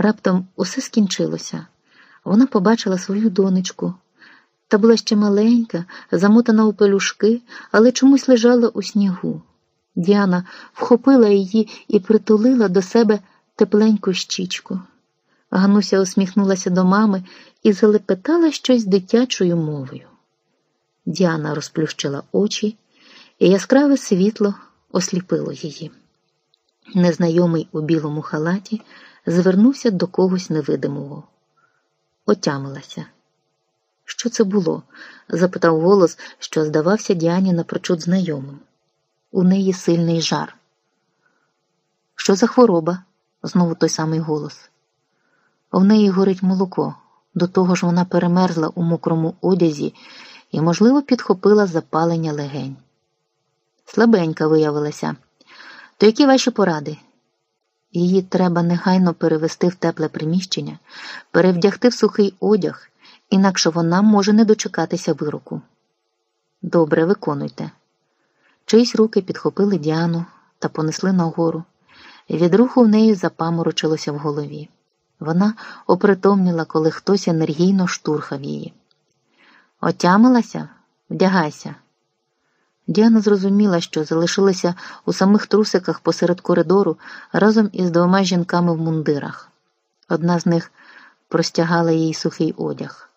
Раптом усе скінчилося. Вона побачила свою донечку. Та була ще маленька, замотана у пелюшки, але чомусь лежала у снігу. Діана вхопила її і притулила до себе тепленьку щічку. Гануся усміхнулася до мами і залепетала щось дитячою мовою. Діана розплющила очі, і яскраве світло осліпило її. Незнайомий у білому халаті звернувся до когось невидимого. Отямилася. Що це було? запитав голос, що здавався Діані напрочуд знайомим. У неї сильний жар. Що за хвороба? знову той самий голос. В неї горить молоко. До того ж вона перемерзла у мокрому одязі і, можливо, підхопила запалення легень. Слабенька виявилася. То які ваші поради? Її треба негайно перевести в тепле приміщення, перевдягти в сухий одяг, інакше вона може не дочекатися вироку. Добре, виконуйте. Чиїсь руки підхопили Діану та понесли нагору. Від руху в неї запаморочилося в голові. Вона опритомніла, коли хтось енергійно штурхав її. Отямилася? Вдягайся. Діана зрозуміла, що залишилася у самих трусиках посеред коридору разом із двома жінками в мундирах. Одна з них простягала їй сухий одяг.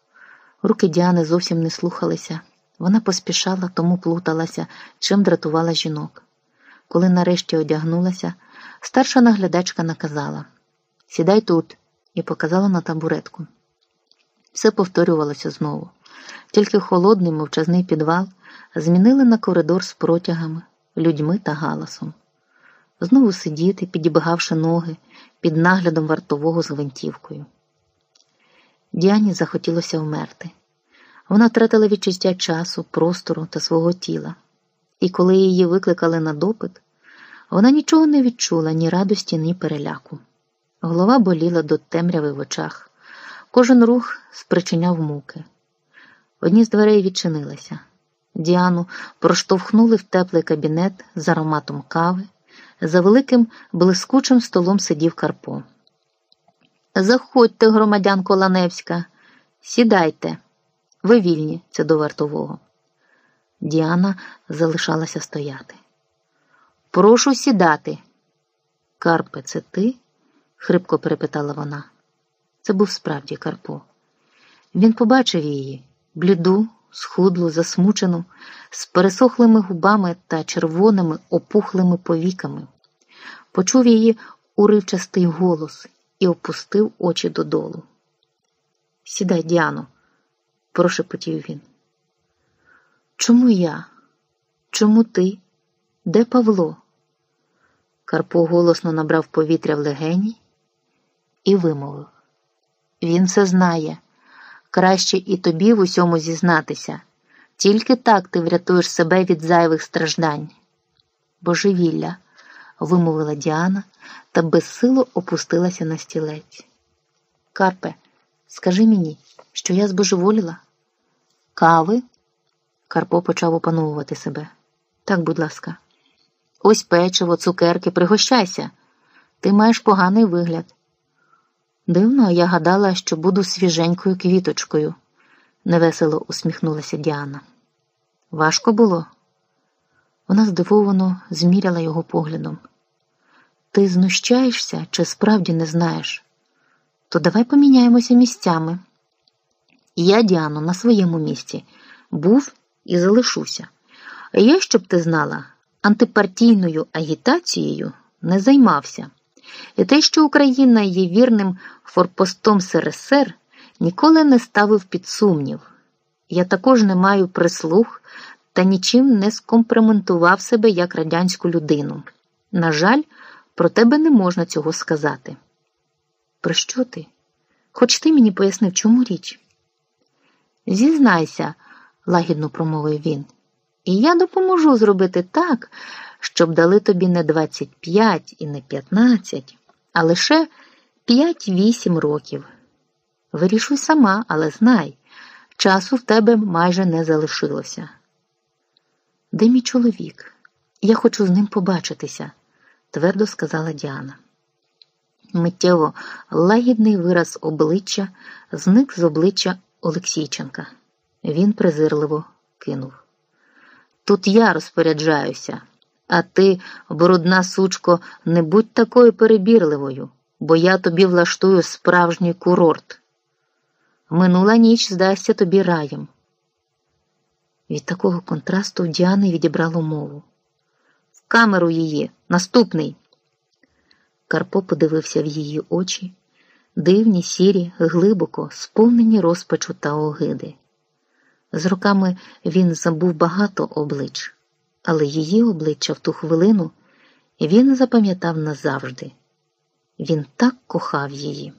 Руки Діани зовсім не слухалися. Вона поспішала, тому плуталася, чим дратувала жінок. Коли нарешті одягнулася, старша наглядачка наказала Сідай тут і показала на табуретку. Все повторювалося знову. Тільки холодний мовчазний підвал змінили на коридор з протягами, людьми та галасом. Знову сидіти, підібгавши ноги, під наглядом вартового з гвинтівкою. Діані захотілося вмерти. Вона втратила відчуття часу, простору та свого тіла, і коли її викликали на допит, вона нічого не відчула ні радості, ні переляку. Голова боліла до темряви в очах, кожен рух спричиняв муки. Одні з дверей відчинилися. Діану проштовхнули в теплий кабінет з ароматом кави. За великим блискучим столом сидів Карпо. Заходьте, громадянко Ланевська, сідайте. Ви вільні, це до вартового. Діана залишалася стояти. Прошу сідати. Карпе, це ти? хрипко перепитала вона. Це був справді Карпо. Він побачив її, бліду, схудлу, засмучену, з пересохлими губами та червоними опухлими повіками. Почув її уривчастий голос і опустив очі додолу. Сідай, Діано, прошепотів він. Чому я? Чому ти? Де Павло? Карпо голосно набрав повітря в легені і вимовив. Він це знає. Краще і тобі в усьому зізнатися. Тільки так ти врятуєш себе від зайвих страждань. Божевілля, вимовила Діана та безсило опустилася на стілець. Карпе, скажи мені, що я збожеволіла? Кави? Карпо почав опановувати себе. Так, будь ласка, ось печиво, цукерки, пригощайся. Ти маєш поганий вигляд. Дивно, я гадала, що буду свіженькою квіточкою, невесело усміхнулася Діана. Важко було? Вона здивовано зміряла його поглядом. Ти знущаєшся чи справді не знаєш? То давай поміняємося місцями. Я, Діано, на своєму місці був і залишуся. Я, щоб ти знала, антипартійною агітацією не займався. І те, що Україна є вірним форпостом СРСР, ніколи не ставив під сумнів. Я також не маю прислуг та нічим не скомпроментував себе як радянську людину. На жаль, про тебе не можна цього сказати. Про що ти? Хоч ти мені пояснив, чому річ? Зізнайся, лагідно промовив він, і я допоможу зробити так, щоб дали тобі не 25 і не 15, а лише 5-8 років. Вирішуй сама, але знай, часу в тебе майже не залишилося. Де мій чоловік? Я хочу з ним побачитися, твердо сказала Діана. Миттєво лагідний вираз обличчя зник з обличчя Олексійченка. Він презирливо кинув. Тут я розпоряджаюся, а ти, брудна сучко, не будь такою перебірливою, бо я тобі влаштую справжній курорт. Минула ніч здасться тобі раєм. Від такого контрасту в Діани відібрало мову. В камеру її, наступний. Карпо подивився в її очі, дивні, сірі, глибоко, сповнені розпачу та огиди. З роками він забув багато облич, але її обличчя в ту хвилину він запам'ятав назавжди. Він так кохав її.